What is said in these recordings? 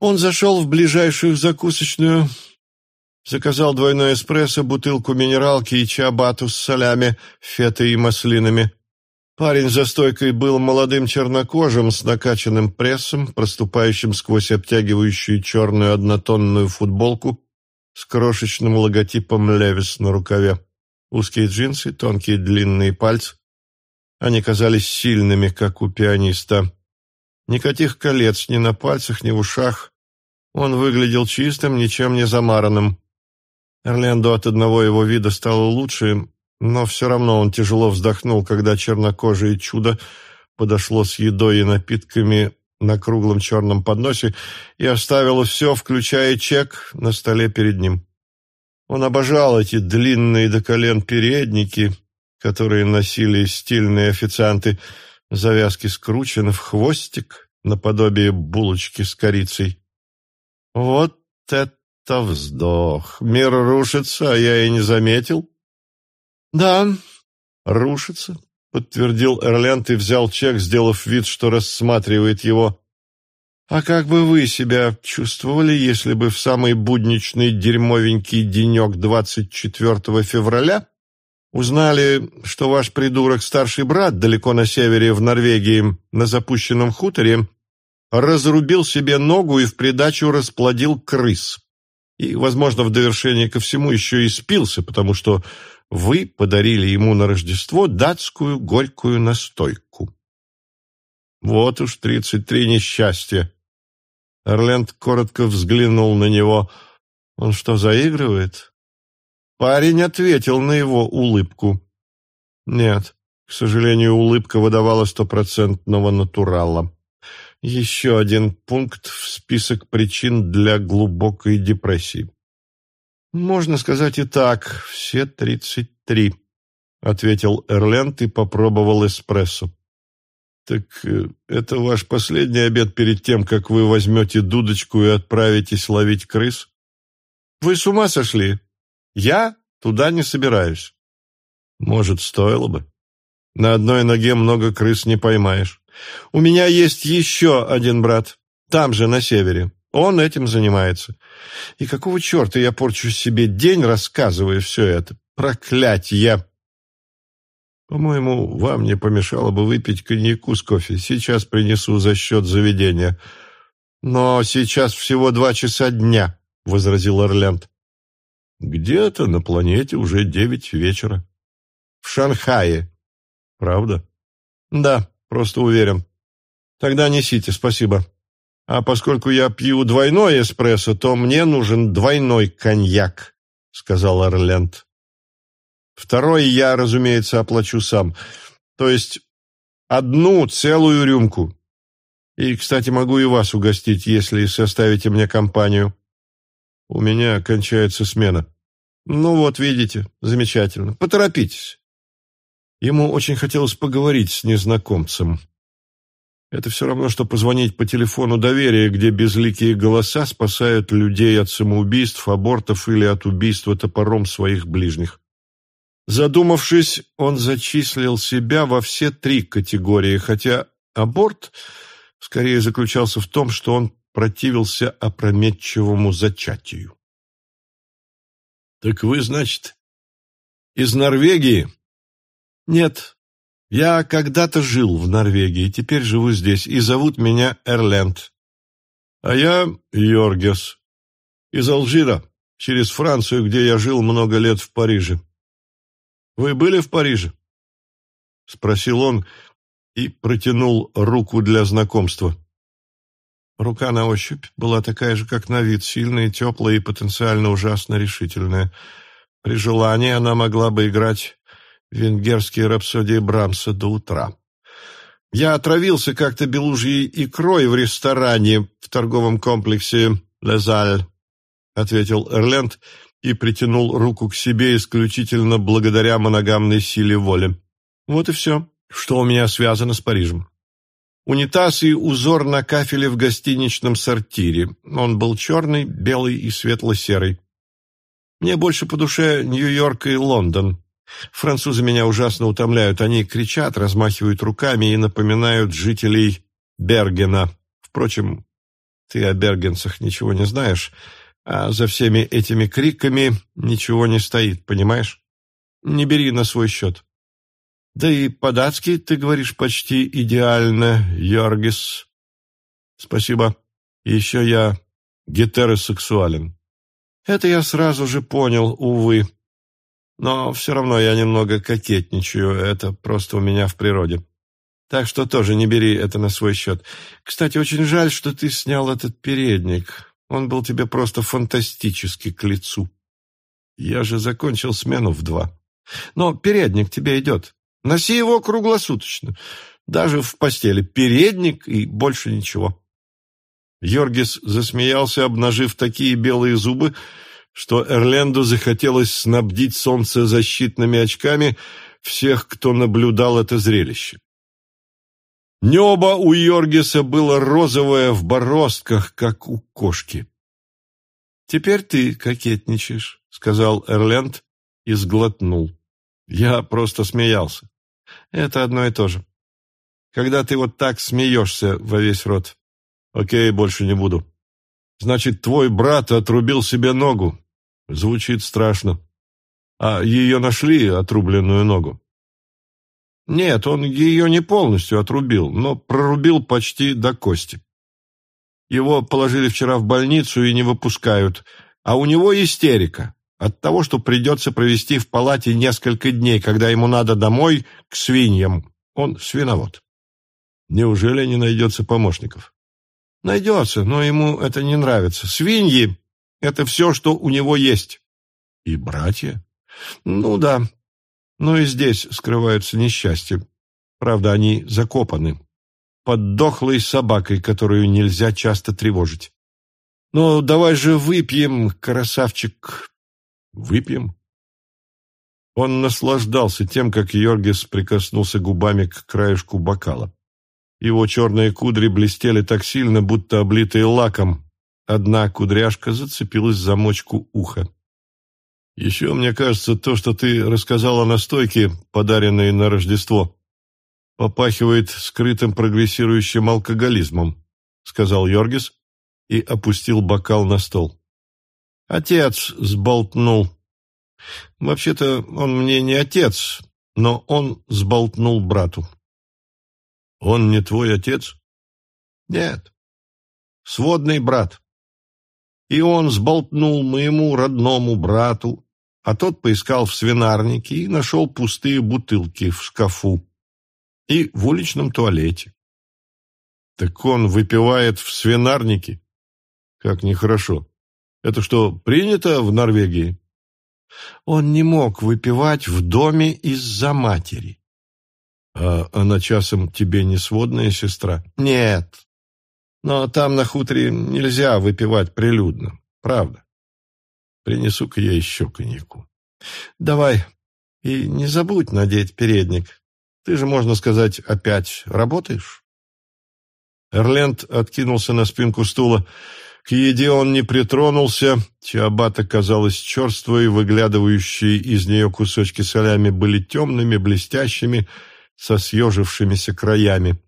Он зашел в ближайшую закусочную, заказал двойной эспрессо, бутылку минералки и чабату с солями, фетой и маслинами. Парень за стойкой был молодым чернокожим с накачанным прессом, проступающим сквозь обтягивающую черную однотонную футболку с крошечным логотипом «Левис» на рукаве. Узкие джинсы, тонкие длинные пальцы. Они казались сильными, как у пианиста. Никаких колец ни на пальцах, ни в ушах. Он выглядел чистым, ничем не замаранным. Эрлендо от одного его вида стало лучше, но все равно он тяжело вздохнул, когда чернокожее чудо подошло с едой и напитками на круглом черном подносе и оставило все, включая чек, на столе перед ним. Он обожал эти длинные до колен передники, которые носили стильные официанты, завязки скручены в хвостик, наподобие булочки с корицей. Вот это вздох! Мир рушится, а я и не заметил. «Да, рушится», — подтвердил Эрленд и взял чек, сделав вид, что рассматривает его. «А как бы вы себя чувствовали, если бы в самый будничный дерьмовенький денек 24 февраля узнали, что ваш придурок старший брат далеко на севере в Норвегии на запущенном хуторе разрубил себе ногу и в придачу расплодил крыс?» и, возможно, в довершение ко всему еще и спился, потому что вы подарили ему на Рождество датскую горькую настойку. Вот уж тридцать три несчастья. Эрленд коротко взглянул на него. Он что, заигрывает? Парень ответил на его улыбку. Нет, к сожалению, улыбка выдавала стопроцентного натурала. Еще один пункт в список причин для глубокой депрессии. «Можно сказать и так, все тридцать три», — ответил Эрленд и попробовал эспрессо. «Так э, это ваш последний обед перед тем, как вы возьмете дудочку и отправитесь ловить крыс? Вы с ума сошли? Я туда не собираюсь». «Может, стоило бы? На одной ноге много крыс не поймаешь. У меня есть еще один брат, там же, на севере. Он этим занимается. И какого черта я порчу себе день, рассказывая все это? Проклятье! По-моему, вам не помешало бы выпить коньяку с кофе. Сейчас принесу за счет заведения. Но сейчас всего два часа дня, — возразил Орленд. Где-то на планете уже девять вечера. В Шанхае. Правда? Да, просто уверен. Тогда несите, спасибо. А поскольку я пью двойной эспрессо, то мне нужен двойной коньяк, сказал Орленд. Второй я, разумеется, оплачу сам. То есть одну целую рюмку. И, кстати, могу и вас угостить, если составите мне компанию. У меня кончается смена. Ну вот, видите, замечательно. Поторопитесь. Ему очень хотелось поговорить с незнакомцем. Это все равно, что позвонить по телефону доверия, где безликие голоса спасают людей от самоубийств, абортов или от убийства топором своих ближних. Задумавшись, он зачислил себя во все три категории, хотя аборт скорее заключался в том, что он противился опрометчивому зачатию. «Так вы, значит, из Норвегии?» «Нет, я когда-то жил в Норвегии, теперь живу здесь, и зовут меня Эрленд. А я Йоргес. Из Алжира, через Францию, где я жил много лет в Париже. Вы были в Париже? Спросил он и протянул руку для знакомства. Рука на ощупь была такая же, как на вид, сильная, теплая и потенциально ужасно решительная. При желании она могла бы играть венгерские рапсодии Брамса до утра. Я отравился как-то белужьей икрой в ресторане в торговом комплексе «Лезаль», — ответил Эрленд и притянул руку к себе исключительно благодаря моногамной силе воли. Вот и все, что у меня связано с Парижем. Унитаз и узор на кафеле в гостиничном сортире. Он был черный, белый и светло-серый. Мне больше по душе Нью-Йорк и Лондон. Французы меня ужасно утомляют. Они кричат, размахивают руками и напоминают жителей Бергена. Впрочем, Ты о бергенцах ничего не знаешь, а за всеми этими криками ничего не стоит, понимаешь? Не бери на свой счет. Да и по-датски ты говоришь почти идеально, Йоргис. Спасибо. Еще я гетеросексуален. Это я сразу же понял, увы. Но все равно я немного кокетничаю, это просто у меня в природе. Так что тоже не бери это на свой счет. Кстати, очень жаль, что ты снял этот передник. Он был тебе просто фантастически к лицу. Я же закончил смену в два. Но передник тебе идет. Носи его круглосуточно. Даже в постели. Передник и больше ничего. Йоргис засмеялся, обнажив такие белые зубы, что Эрленду захотелось снабдить солнцезащитными очками всех, кто наблюдал это зрелище. Небо у Йоргиса было розовое в бороздках, как у кошки. «Теперь ты кокетничаешь», — сказал Эрленд и сглотнул. Я просто смеялся. Это одно и то же. Когда ты вот так смеешься во весь рот. Окей, больше не буду. Значит, твой брат отрубил себе ногу. Звучит страшно. А ее нашли, отрубленную ногу? Нет, он ее не полностью отрубил, но прорубил почти до кости. Его положили вчера в больницу и не выпускают, а у него истерика от того, что придется провести в палате несколько дней, когда ему надо домой к свиньям. Он свиновод. Неужели не найдется помощников? Найдется, но ему это не нравится. Свиньи — это все, что у него есть. И братья? Ну да. Но и здесь скрываются несчастья. Правда, они закопаны. Под дохлой собакой, которую нельзя часто тревожить. Ну, давай же выпьем, красавчик. Выпьем? Он наслаждался тем, как Йоргис прикоснулся губами к краешку бокала. Его черные кудри блестели так сильно, будто облитые лаком. Одна кудряшка зацепилась за мочку уха. «Еще, мне кажется, то, что ты рассказал о настойке, подаренной на Рождество, попахивает скрытым прогрессирующим алкоголизмом», — сказал Йоргис и опустил бокал на стол. «Отец сболтнул. Вообще-то он мне не отец, но он сболтнул брату». Он не твой отец? Нет. Сводный брат. И он сболтнул моему родному брату, а тот поискал в свинарнике и нашел пустые бутылки в шкафу и в уличном туалете. Так он выпивает в свинарнике? Как нехорошо. Это что, принято в Норвегии? Он не мог выпивать в доме из-за матери. А она часом тебе не сводная сестра? Нет. Но там на хуторе нельзя выпивать прилюдно. Правда. Принесу-ка я еще коньяку. Давай. И не забудь надеть передник. Ты же, можно сказать, опять работаешь? Эрленд откинулся на спинку стула. К еде он не притронулся. Чиабата казалась черствой, выглядывающие из нее кусочки солями были темными, блестящими, со съежившимися краями.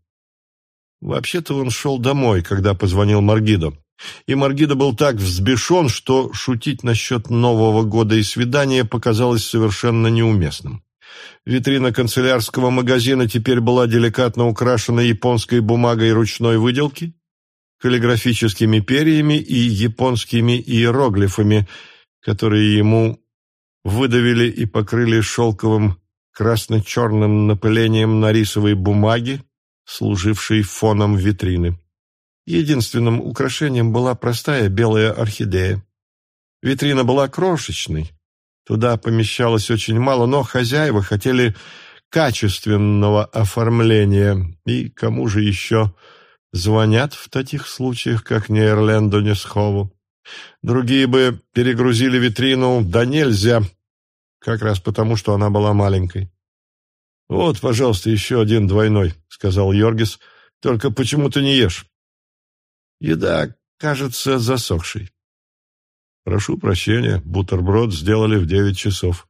Вообще-то он шел домой, когда позвонил Маргидо. И Маргидо был так взбешен, что шутить насчет Нового года и свидания показалось совершенно неуместным. Витрина канцелярского магазина теперь была деликатно украшена японской бумагой ручной выделки, каллиграфическими перьями и японскими иероглифами, которые ему выдавили и покрыли шелковым красно-черным напылением на рисовой бумаге, служившей фоном витрины. Единственным украшением была простая белая орхидея. Витрина была крошечной, туда помещалось очень мало, но хозяева хотели качественного оформления, и кому же еще звонят в таких случаях, как не Эрленду Несхову. Другие бы перегрузили витрину, да нельзя, как раз потому, что она была маленькой. «Вот, пожалуйста, еще один двойной», — сказал Йоргис. «Только почему ты не ешь?» «Еда, кажется, засохшей». «Прошу прощения, бутерброд сделали в девять часов».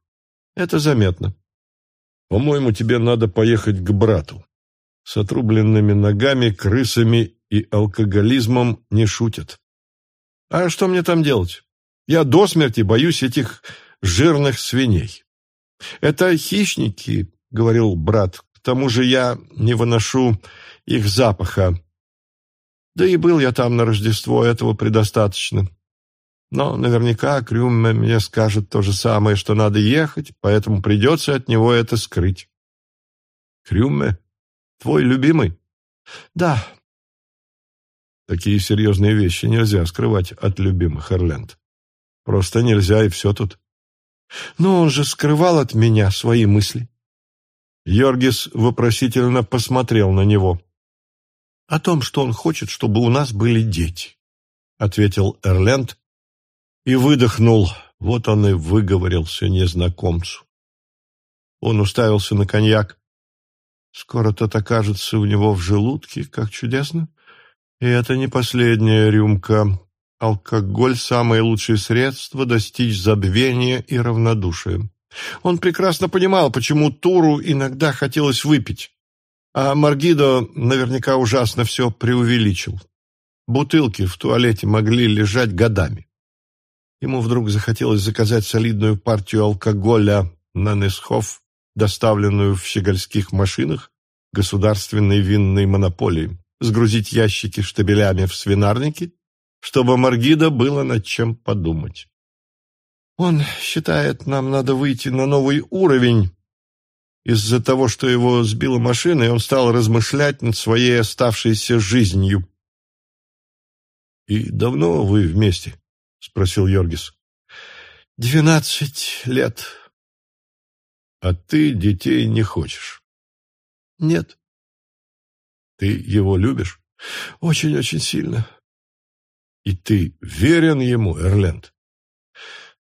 «Это заметно». «По-моему, тебе надо поехать к брату. С отрубленными ногами, крысами и алкоголизмом не шутят. А что мне там делать? Я до смерти боюсь этих жирных свиней. Это хищники, — говорил брат, — к тому же я не выношу их запаха. Да и был я там на Рождество, этого предостаточно. Но наверняка Крюмме мне скажет то же самое, что надо ехать, поэтому придется от него это скрыть. Крюмме? Твой любимый? Да. Такие серьезные вещи нельзя скрывать от любимых, Эрленд. Просто нельзя, и все тут. Но он же скрывал от меня свои мысли. Йоргис вопросительно посмотрел на него. «О том, что он хочет, чтобы у нас были дети», — ответил Эрленд, и выдохнул. Вот он и выговорился незнакомцу. Он уставился на коньяк. Скоро тот окажется у него в желудке, как чудесно. И это не последняя рюмка. Алкоголь — самое лучшее средство достичь забвения и равнодушия. Он прекрасно понимал, почему Туру иногда хотелось выпить. А Маргидо наверняка ужасно все преувеличил. Бутылки в туалете могли лежать годами. Ему вдруг захотелось заказать солидную партию алкоголя на Несхоф, доставленную в щегольских машинах государственной винной монополии, сгрузить ящики штабелями в свинарники, чтобы Маргида было над чем подумать. Он считает, нам надо выйти на новый уровень. Из-за того, что его сбила машина, и он стал размышлять над своей оставшейся жизнью. «И давно вы вместе?» — спросил Йоргис. «Двенадцать лет». «А ты детей не хочешь?» «Нет». «Ты его любишь?» «Очень-очень сильно». «И ты верен ему, Эрленд?»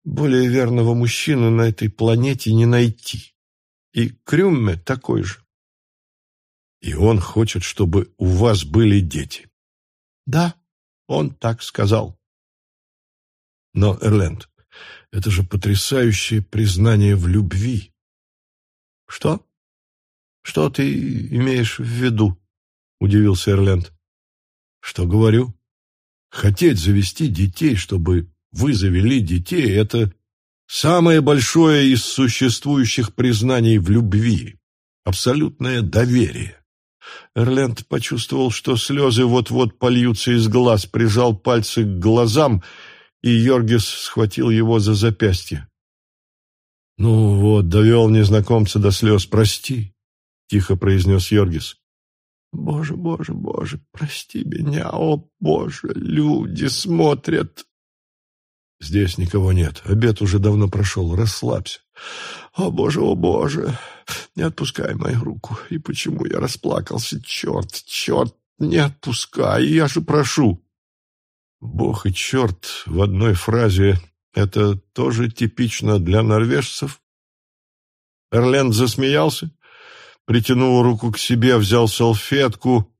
«Более верного мужчины на этой планете не найти. И Крюмме такой же». «И он хочет, чтобы у вас были дети?» «Да, он так сказал». Но, Эрленд, это же потрясающее признание в любви. Что? Что ты имеешь в виду? Удивился Эрленд. Что говорю? Хотеть завести детей, чтобы вы завели детей, это самое большое из существующих признаний в любви. Абсолютное доверие. Эрленд почувствовал, что слезы вот-вот польются из глаз, прижал пальцы к глазам и Йоргис схватил его за запястье. «Ну вот, довел незнакомца до слез. Прости», — тихо произнес Йоргис. «Боже, боже, боже, прости меня, о, боже, люди смотрят». «Здесь никого нет. Обед уже давно прошел. Расслабься». «О, боже, о, боже, не отпускай мою руку. И почему я расплакался? Черт, черт, не отпускай, я же прошу». Бог и черт в одной фразе — это тоже типично для норвежцев? Эрленд засмеялся, притянул руку к себе, взял салфетку,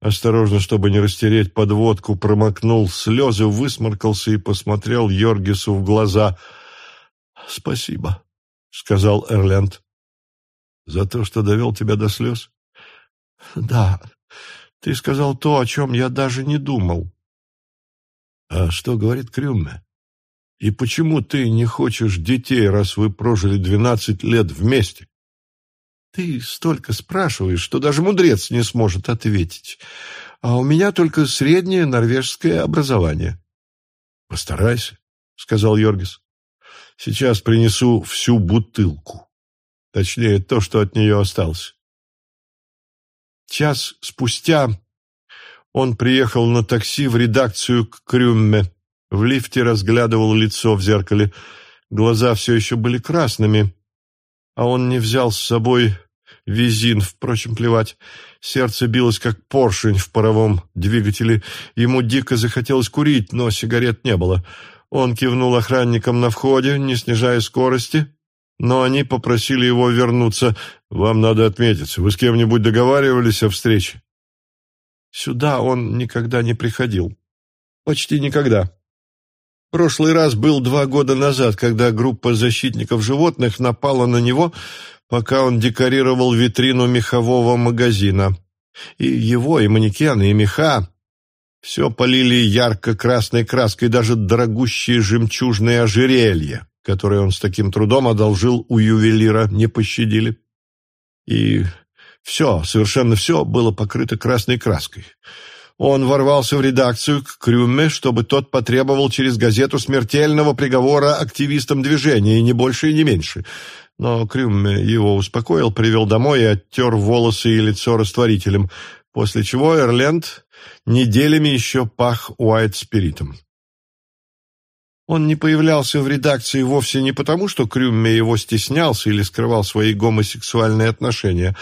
осторожно, чтобы не растереть подводку, промокнул слезы, высморкался и посмотрел Йоргису в глаза. «Спасибо», — сказал Эрленд. «За то, что довел тебя до слез?» «Да, ты сказал то, о чем я даже не думал». А что говорит Крюме? И почему ты не хочешь детей, раз вы прожили двенадцать лет вместе? Ты столько спрашиваешь, что даже мудрец не сможет ответить. А у меня только среднее норвежское образование. Постарайся, сказал Йоргис. Сейчас принесу всю бутылку. Точнее, то, что от нее осталось. Час спустя он приехал на такси в редакцию к Крюмме. В лифте разглядывал лицо в зеркале. Глаза все еще были красными, а он не взял с собой визин, впрочем, плевать. Сердце билось, как поршень в паровом двигателе. Ему дико захотелось курить, но сигарет не было. Он кивнул охранникам на входе, не снижая скорости, но они попросили его вернуться. «Вам надо отметиться. Вы с кем-нибудь договаривались о встрече?» Сюда он никогда не приходил. Почти никогда. Прошлый раз был два года назад, когда группа защитников животных напала на него, пока он декорировал витрину мехового магазина. И его, и манекены, и меха Все полили ярко-красной краской, даже дорогущие жемчужные ожерелья, которые он с таким трудом одолжил у ювелира, не пощадили. И все, совершенно все было покрыто красной краской. Он ворвался в редакцию к Крюме, чтобы тот потребовал через газету смертельного приговора активистам движения, ни больше и не меньше. Но Крюме его успокоил, привел домой и оттер волосы и лицо растворителем, после чего Эрленд неделями еще пах Уайт-спиритом. Он не появлялся в редакции вовсе не потому, что Крюмме его стеснялся или скрывал свои гомосексуальные отношения,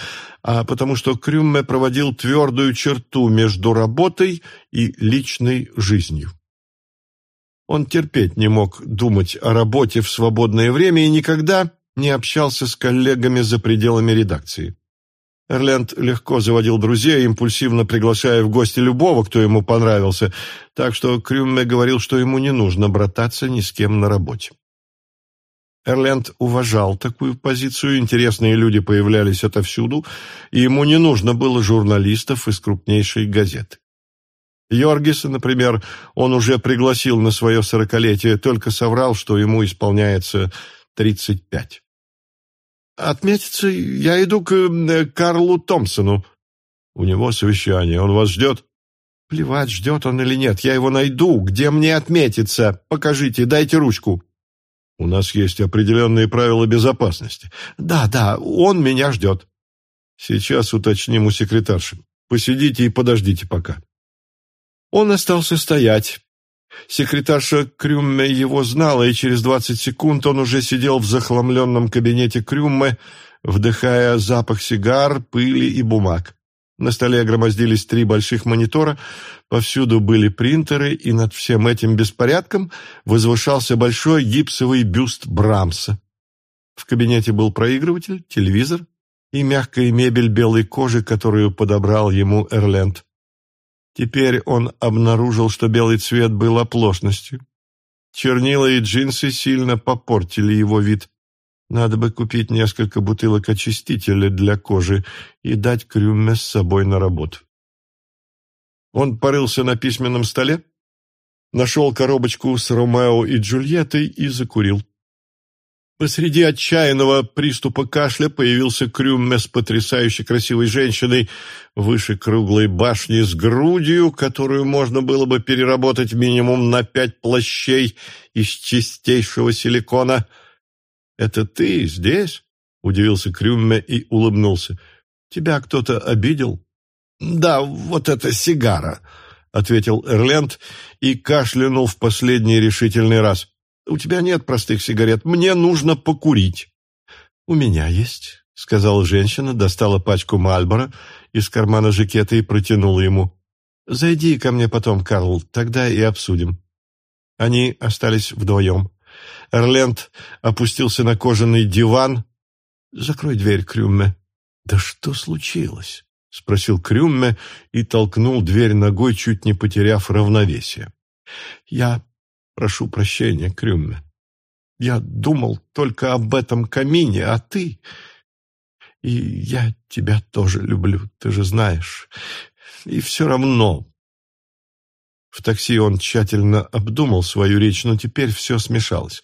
а потому что Крюмме проводил твердую черту между работой и личной жизнью. Он терпеть не мог думать о работе в свободное время и никогда не общался с коллегами за пределами редакции. Эрленд легко заводил друзей, импульсивно приглашая в гости любого, кто ему понравился, так что Крюмме говорил, что ему не нужно брататься ни с кем на работе. Эрленд уважал такую позицию, интересные люди появлялись отовсюду, и ему не нужно было журналистов из крупнейшей газеты. Йоргиса, например, он уже пригласил на свое сорокалетие, только соврал, что ему исполняется тридцать пять. Отметиться я иду к Карлу Томпсону. У него совещание. Он вас ждет? Плевать, ждет он или нет. Я его найду. Где мне отметиться? Покажите, дайте ручку. У нас есть определенные правила безопасности. Да, да, он меня ждет. Сейчас уточним у секретарши. Посидите и подождите пока. Он остался стоять, Секретарша Крюмме его знала, и через двадцать секунд он уже сидел в захламленном кабинете Крюмме, вдыхая запах сигар, пыли и бумаг. На столе громоздились три больших монитора, повсюду были принтеры, и над всем этим беспорядком возвышался большой гипсовый бюст Брамса. В кабинете был проигрыватель, телевизор и мягкая мебель белой кожи, которую подобрал ему Эрленд. Теперь он обнаружил, что белый цвет был оплошностью. Чернила и джинсы сильно попортили его вид. Надо бы купить несколько бутылок очистителя для кожи и дать Крюме с собой на работу. Он порылся на письменном столе, нашел коробочку с Ромео и Джульеттой и закурил. Посреди отчаянного приступа кашля появился Крюмме с потрясающе красивой женщиной выше круглой башни с грудью, которую можно было бы переработать минимум на пять плащей из чистейшего силикона. «Это ты здесь?» — удивился Крюмме и улыбнулся. «Тебя кто-то обидел?» «Да, вот эта сигара», — ответил Эрленд и кашлянул в последний решительный раз. У тебя нет простых сигарет. Мне нужно покурить». «У меня есть», — сказала женщина, достала пачку Мальбора из кармана жакета и протянула ему. «Зайди ко мне потом, Карл, тогда и обсудим». Они остались вдвоем. Эрленд опустился на кожаный диван. «Закрой дверь, Крюмме». «Да что случилось?» — спросил Крюмме и толкнул дверь ногой, чуть не потеряв равновесие. «Я Прошу прощения, Крюмме. Я думал только об этом камине, а ты... И я тебя тоже люблю, ты же знаешь. И все равно... В такси он тщательно обдумал свою речь, но теперь все смешалось.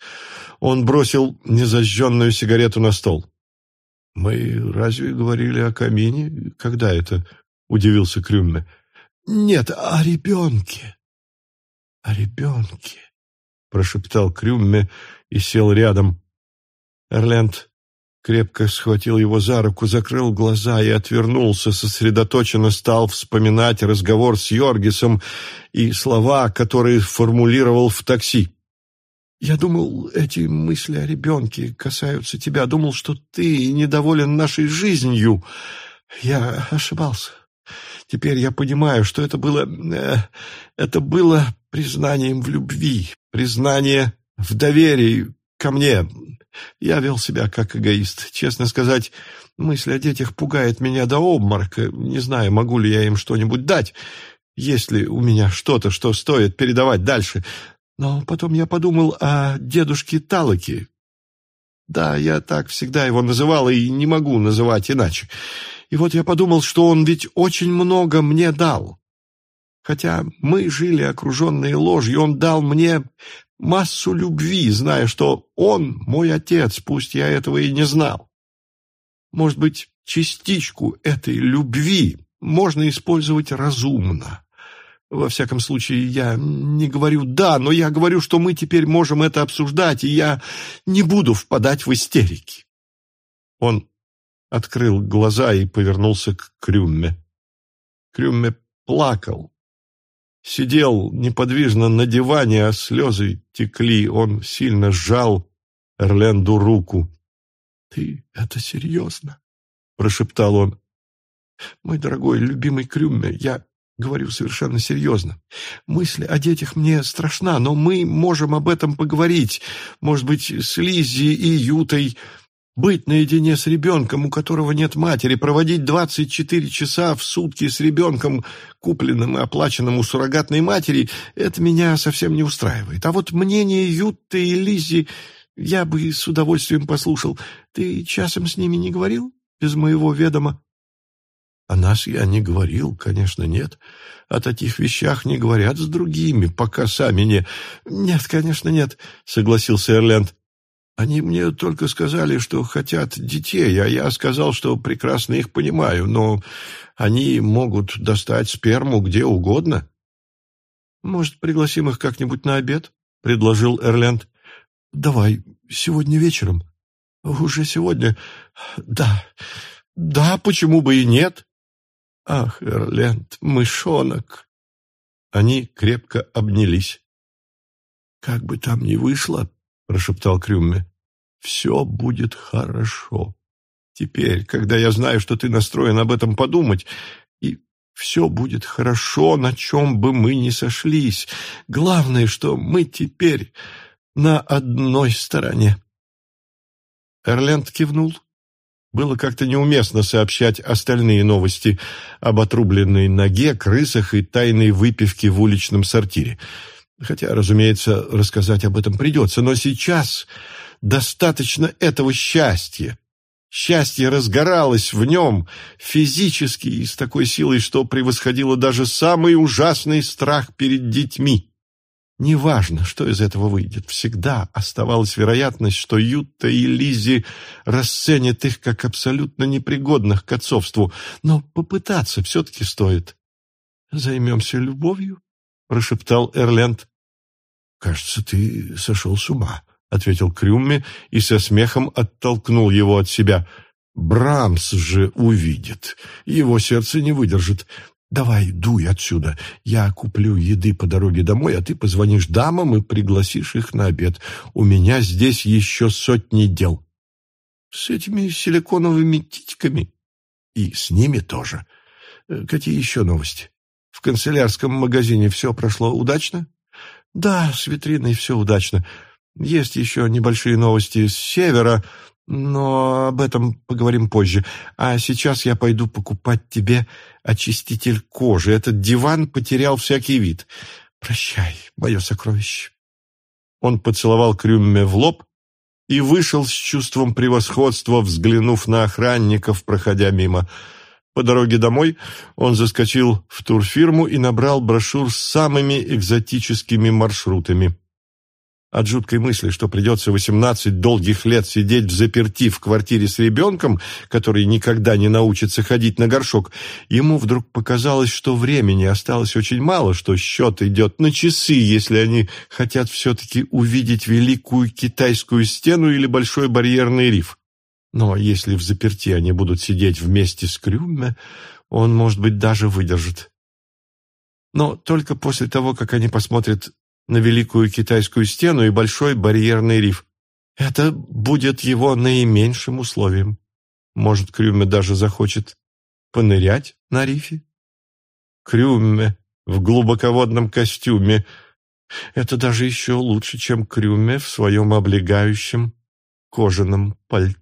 Он бросил незажженную сигарету на стол. «Мы разве говорили о камине? Когда это?» — удивился Крюмме. «Нет, о ребенке. О ребенке». — прошептал Крюмме и сел рядом. Эрленд крепко схватил его за руку, закрыл глаза и отвернулся, сосредоточенно стал вспоминать разговор с Йоргисом и слова, которые формулировал в такси. «Я думал, эти мысли о ребенке касаются тебя. Думал, что ты недоволен нашей жизнью. Я ошибался. Теперь я понимаю, что это было... Э, это было признанием в любви, признание в доверии ко мне. Я вел себя как эгоист. Честно сказать, мысль о детях пугает меня до обморока. Не знаю, могу ли я им что-нибудь дать, есть ли у меня что-то, что стоит передавать дальше. Но потом я подумал о дедушке Талаке. Да, я так всегда его называл и не могу называть иначе. И вот я подумал, что он ведь очень много мне дал. Хотя мы жили окруженные ложью, он дал мне массу любви, зная, что он мой отец, пусть я этого и не знал. Может быть, частичку этой любви можно использовать разумно. Во всяком случае, я не говорю «да», но я говорю, что мы теперь можем это обсуждать, и я не буду впадать в истерики. Он открыл глаза и повернулся к Крюмме. Крюмме плакал. Сидел неподвижно на диване, а слезы текли. Он сильно сжал Эрленду руку. — Ты это серьезно? — прошептал он. — Мой дорогой, любимый Крюмме, я говорю совершенно серьезно. Мысль о детях мне страшна, но мы можем об этом поговорить. Может быть, с Лиззи и Ютой быть наедине с ребенком, у которого нет матери, проводить 24 часа в сутки с ребенком, купленным и оплаченным у суррогатной матери, это меня совсем не устраивает. А вот мнение Ютты и Лизи я бы с удовольствием послушал. Ты часом с ними не говорил? Без моего ведома? О нас я не говорил, конечно, нет. О таких вещах не говорят с другими, пока сами не... Нет, конечно, нет, согласился Эрленд. Они мне только сказали, что хотят детей, а я сказал, что прекрасно их понимаю, но они могут достать сперму где угодно. Может, пригласим их как-нибудь на обед? — предложил Эрленд. — Давай, сегодня вечером. — Уже сегодня? Да. Да, почему бы и нет? Ах, Эрленд, мышонок! Они крепко обнялись. — Как бы там ни вышло, прошептал Крюмме. «Все будет хорошо. Теперь, когда я знаю, что ты настроен об этом подумать, и все будет хорошо, на чем бы мы ни сошлись. Главное, что мы теперь на одной стороне». Эрленд кивнул. Было как-то неуместно сообщать остальные новости об отрубленной ноге, крысах и тайной выпивке в уличном сортире. Хотя, разумеется, рассказать об этом придется, но сейчас достаточно этого счастья. Счастье разгоралось в нем физически и с такой силой, что превосходило даже самый ужасный страх перед детьми. Неважно, что из этого выйдет, всегда оставалась вероятность, что Ютта и Лизи расценят их как абсолютно непригодных к отцовству, но попытаться все-таки стоит. «Займемся любовью?» — прошептал Эрленд. «Кажется, ты сошел с ума», — ответил Крюмме и со смехом оттолкнул его от себя. «Брамс же увидит. Его сердце не выдержит. Давай, дуй отсюда. Я куплю еды по дороге домой, а ты позвонишь дамам и пригласишь их на обед. У меня здесь еще сотни дел». «С этими силиконовыми титьками?» «И с ними тоже. Какие еще новости?» В канцелярском магазине все прошло удачно? Да, с витриной все удачно. Есть еще небольшие новости с севера, но об этом поговорим позже. А сейчас я пойду покупать тебе очиститель кожи. Этот диван потерял всякий вид. Прощай, мое сокровище. Он поцеловал Крюмме в лоб и вышел с чувством превосходства, взглянув на охранников, проходя мимо. По дороге домой он заскочил в турфирму и набрал брошюр с самыми экзотическими маршрутами. От жуткой мысли, что придется восемнадцать долгих лет сидеть в заперти в квартире с ребенком, который никогда не научится ходить на горшок, ему вдруг показалось, что времени осталось очень мало, что счет идет на часы, если они хотят все-таки увидеть великую китайскую стену или большой барьерный риф. Но если в заперти они будут сидеть вместе с Крюмме, он, может быть, даже выдержит. Но только после того, как они посмотрят на Великую Китайскую стену и Большой барьерный риф. Это будет его наименьшим условием. Может, Крюме даже захочет понырять на рифе? Крюме в глубоководном костюме. Это даже еще лучше, чем Крюме в своем облегающем кожаном пальто.